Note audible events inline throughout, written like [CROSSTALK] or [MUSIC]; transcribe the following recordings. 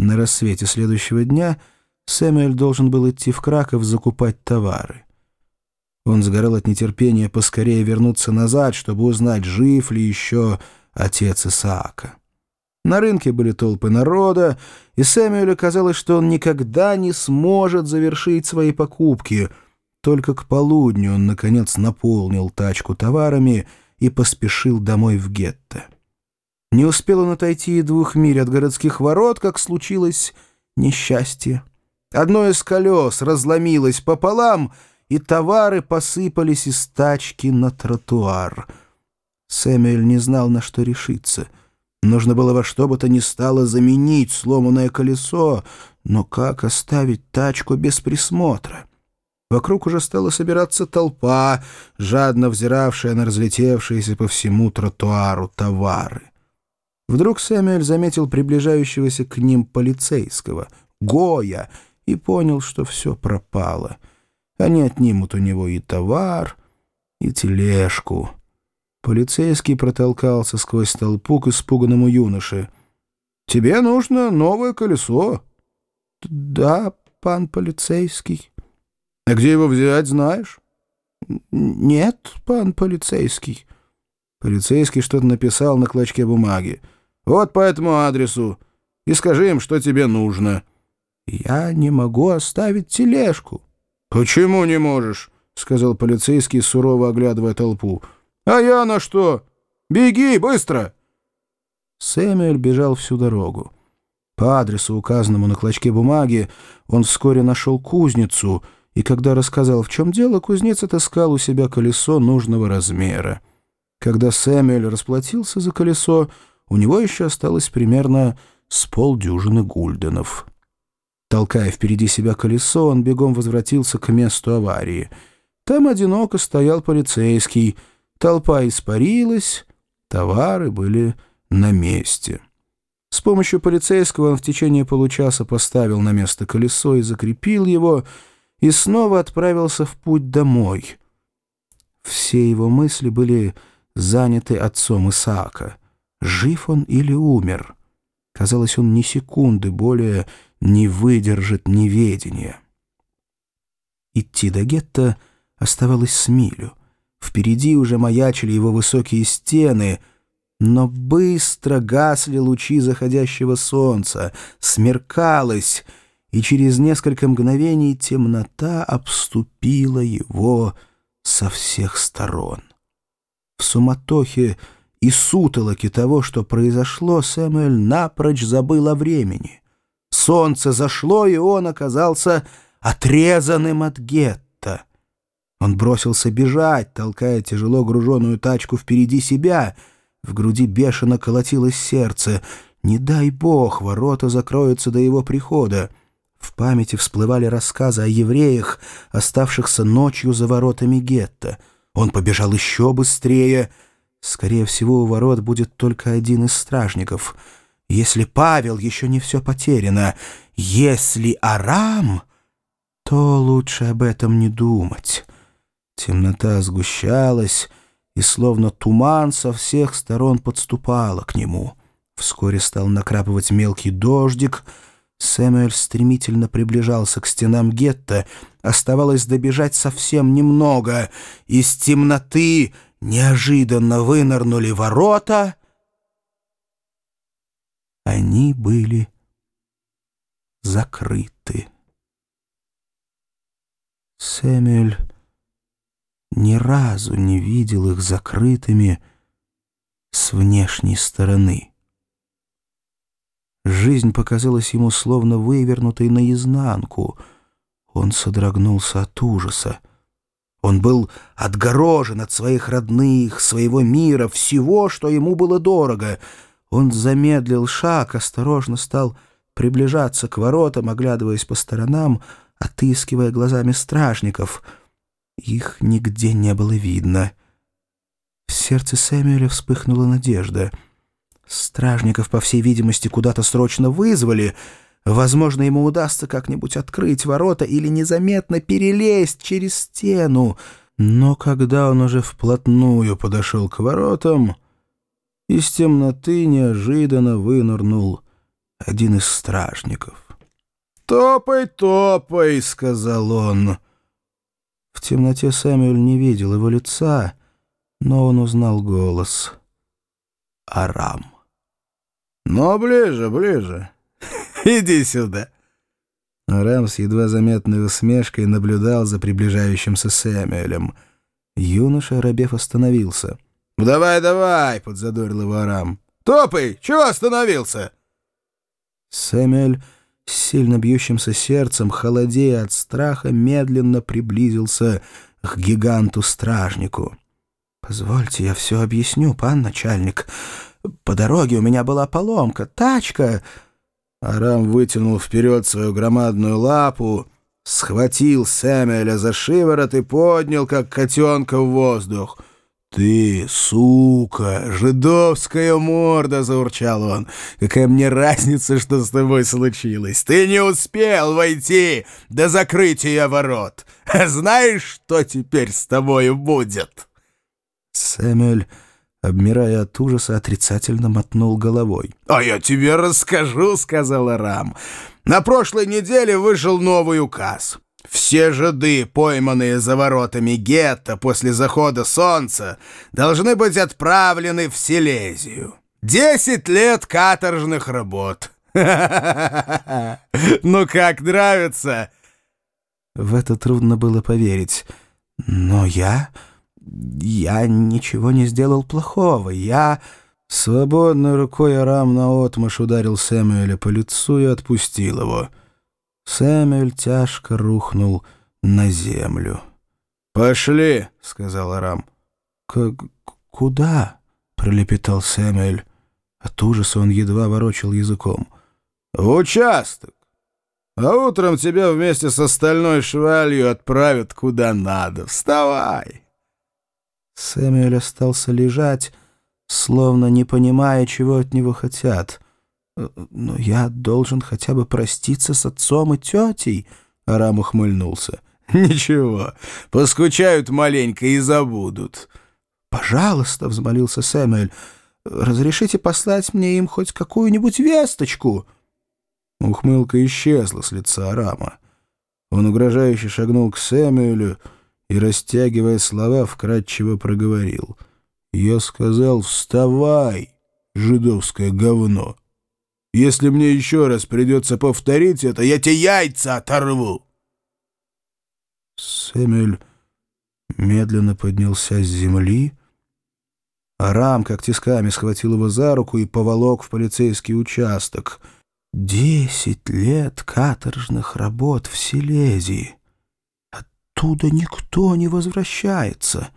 На рассвете следующего дня Сэмюэль должен был идти в Краков закупать товары. Он сгорал от нетерпения поскорее вернуться назад, чтобы узнать, жив ли еще отец Исаака. На рынке были толпы народа, и Сэмюэлю казалось, что он никогда не сможет завершить свои покупки. Только к полудню он, наконец, наполнил тачку товарами и поспешил домой в гетто. Не успел он отойти и двух миль от городских ворот, как случилось несчастье. Одно из колес разломилось пополам, и товары посыпались из тачки на тротуар. Сэмюэль не знал, на что решиться. Нужно было во что бы то ни стало заменить сломанное колесо, но как оставить тачку без присмотра? Вокруг уже стала собираться толпа, жадно взиравшая на разлетевшиеся по всему тротуару товары. Вдруг Сэмюэль заметил приближающегося к ним полицейского, Гоя, и понял, что все пропало. Они отнимут у него и товар, и тележку. Полицейский протолкался сквозь толпу к испуганному юноше. «Тебе нужно новое колесо». «Да, пан полицейский». «А где его взять, знаешь?» «Нет, пан полицейский». Полицейский что-то написал на клочке бумаги. Вот по этому адресу. И скажи им, что тебе нужно». «Я не могу оставить тележку». «Почему не можешь?» — сказал полицейский, сурово оглядывая толпу. «А я на что? Беги, быстро!» Сэмюэль бежал всю дорогу. По адресу, указанному на клочке бумаги, он вскоре нашел кузницу, и когда рассказал, в чем дело, кузнец отыскал у себя колесо нужного размера. Когда Сэмюэль расплатился за колесо, у него еще осталось примерно с полдюжины гульденов. Толкая впереди себя колесо, он бегом возвратился к месту аварии. Там одиноко стоял полицейский. Толпа испарилась, товары были на месте. С помощью полицейского он в течение получаса поставил на место колесо и закрепил его, и снова отправился в путь домой. Все его мысли были заняты отцом Исаака жив он или умер. Казалось, он ни секунды более не выдержит неведения. Идти до гетто оставалось с милю. Впереди уже маячили его высокие стены, но быстро гасли лучи заходящего солнца, смеркалось, и через несколько мгновений темнота обступила его со всех сторон. В суматохе и сутолоки того, что произошло, Сэмюэль напрочь забыл о времени. Солнце зашло, и он оказался отрезанным от гетто. Он бросился бежать, толкая тяжело груженную тачку впереди себя. В груди бешено колотилось сердце. Не дай бог, ворота закроются до его прихода. В памяти всплывали рассказы о евреях, оставшихся ночью за воротами гетто. Он побежал еще быстрее — Скорее всего, у ворот будет только один из стражников. Если Павел, еще не все потеряно. Если Арам, то лучше об этом не думать. Темнота сгущалась, и словно туман со всех сторон подступала к нему. Вскоре стал накрапывать мелкий дождик. Сэмюэль стремительно приближался к стенам гетто. Оставалось добежать совсем немного. Из темноты неожиданно вынырнули ворота. Они были закрыты. Сэмюэль ни разу не видел их закрытыми с внешней стороны. Жизнь показалась ему словно вывернутой наизнанку. Он содрогнулся от ужаса. Он был отгорожен от своих родных, своего мира, всего, что ему было дорого. Он замедлил шаг, осторожно стал приближаться к воротам, оглядываясь по сторонам, отыскивая глазами стражников. Их нигде не было видно. В сердце Сэмюэля вспыхнула надежда. Стражников, по всей видимости, куда-то срочно вызвали — Возможно, ему удастся как-нибудь открыть ворота или незаметно перелезть через стену. Но когда он уже вплотную подошел к воротам, из темноты неожиданно вынырнул один из стражников. «Топай, топай!» — сказал он. В темноте Сэмюэль не видел его лица, но он узнал голос. Арам. «Ну, ближе, ближе. [LAUGHS] Иди сюда». Арам с едва заметной усмешкой наблюдал за приближающимся Сэмюэлем. Юноша, рабев, остановился. «Давай, давай!» — подзадорил его Арам. «Топай! Чего остановился?» Сэмюэль с сильно бьющимся сердцем, холодея от страха, медленно приблизился к гиганту-стражнику. «Позвольте, я все объясню, пан начальник. По дороге у меня была поломка, тачка...» Арам вытянул вперед свою громадную лапу, схватил Сэмюэля за шиворот и поднял, как котенка в воздух — «Ты, сука, жидовская морда!» — заурчал он. «Какая мне разница, что с тобой случилось? Ты не успел войти до закрытия ворот! А [LAUGHS] знаешь, что теперь с тобой будет?» Сэмюэль, обмирая от ужаса, отрицательно мотнул головой. «А я тебе расскажу», — сказал Рам. «На прошлой неделе вышел новый указ». Все жиды, пойманные за воротами гетто после захода солнца, должны быть отправлены в Силезию. Десять лет каторжных работ. [LAUGHS] Ну как, нравится?» В это трудно было поверить. «Но я... я ничего не сделал плохого. Я...» Свободной рукой Арам наотмашь ударил Сэмюэля по лицу и отпустил его. Сэмюэль тяжко рухнул на землю. «Пошли!» — сказал Арам. «К куда?» — пролепетал Сэмюэль. От ужаса он едва ворочил языком. «В участок! А утром тебя вместе с остальной швалью отправят куда надо. Вставай!» Сэмюэль остался лежать, словно не понимая, чего от него хотят — «Но я должен хотя бы проститься с отцом и тетей», — Арам ухмыльнулся. [LAUGHS] «Ничего, поскучают маленько и забудут». «Пожалуйста», — взмолился Сэмюэль, — «разрешите послать мне им хоть какую-нибудь весточку». Ухмылка исчезла с лица Арама. Он угрожающе шагнул к Сэмюэлю и, растягивая слова, вкратчиво проговорил. «Я сказал, вставай, жидовское говно!» Если мне еще раз придется повторить это, я тебе яйца оторву!» Сэмюэль медленно поднялся с земли. Арам, как тисками, схватил его за руку и поволок в полицейский участок. Десять лет каторжных работ в Силезии. Оттуда никто не возвращается.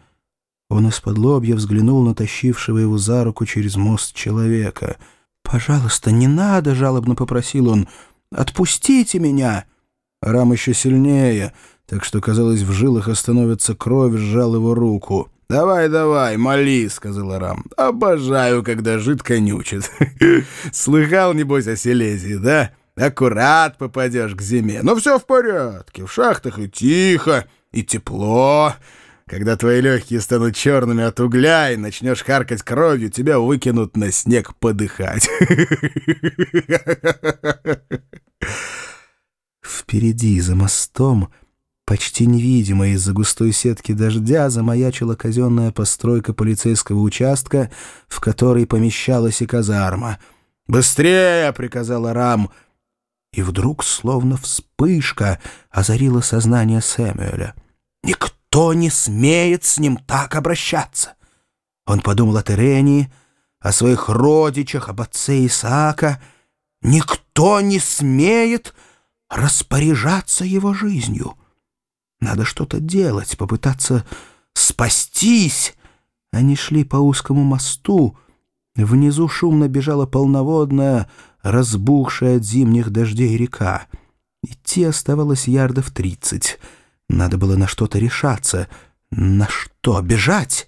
Он из-под лобья взглянул на тащившего его за руку через мост человека — «Пожалуйста, не надо!» — жалобно попросил он. «Отпустите меня!» Рам еще сильнее, так что, казалось, в жилах остановится кровь, сжал его руку. «Давай, давай, моли!» — сказал Рам. «Обожаю, когда жид конючит. [LAUGHS] Слыхал, небось, о Силезии, да? Аккурат попадешь к зиме. Но все в порядке, в шахтах и тихо, и тепло». Когда твои легкие станут черными от угля и начнешь харкать кровью, тебя выкинут на снег подыхать. Впереди, за мостом, почти невидимо из-за густой сетки дождя, замаячила казенная постройка полицейского участка, в которой помещалась и казарма. «Быстрее!» — приказал Рам. И вдруг, словно вспышка, озарила сознание Сэмюэля. Никто не смеет с ним так обращаться. Он подумал о Терении, о своих родичах, об отце Исаака. Никто не смеет распоряжаться его жизнью. Надо что-то делать, попытаться спастись. Они шли по узкому мосту. Внизу шумно бежала полноводная, разбухшая от зимних дождей река. Идти оставалось ярдов тридцать — надо было на что-то решаться. На что? Бежать?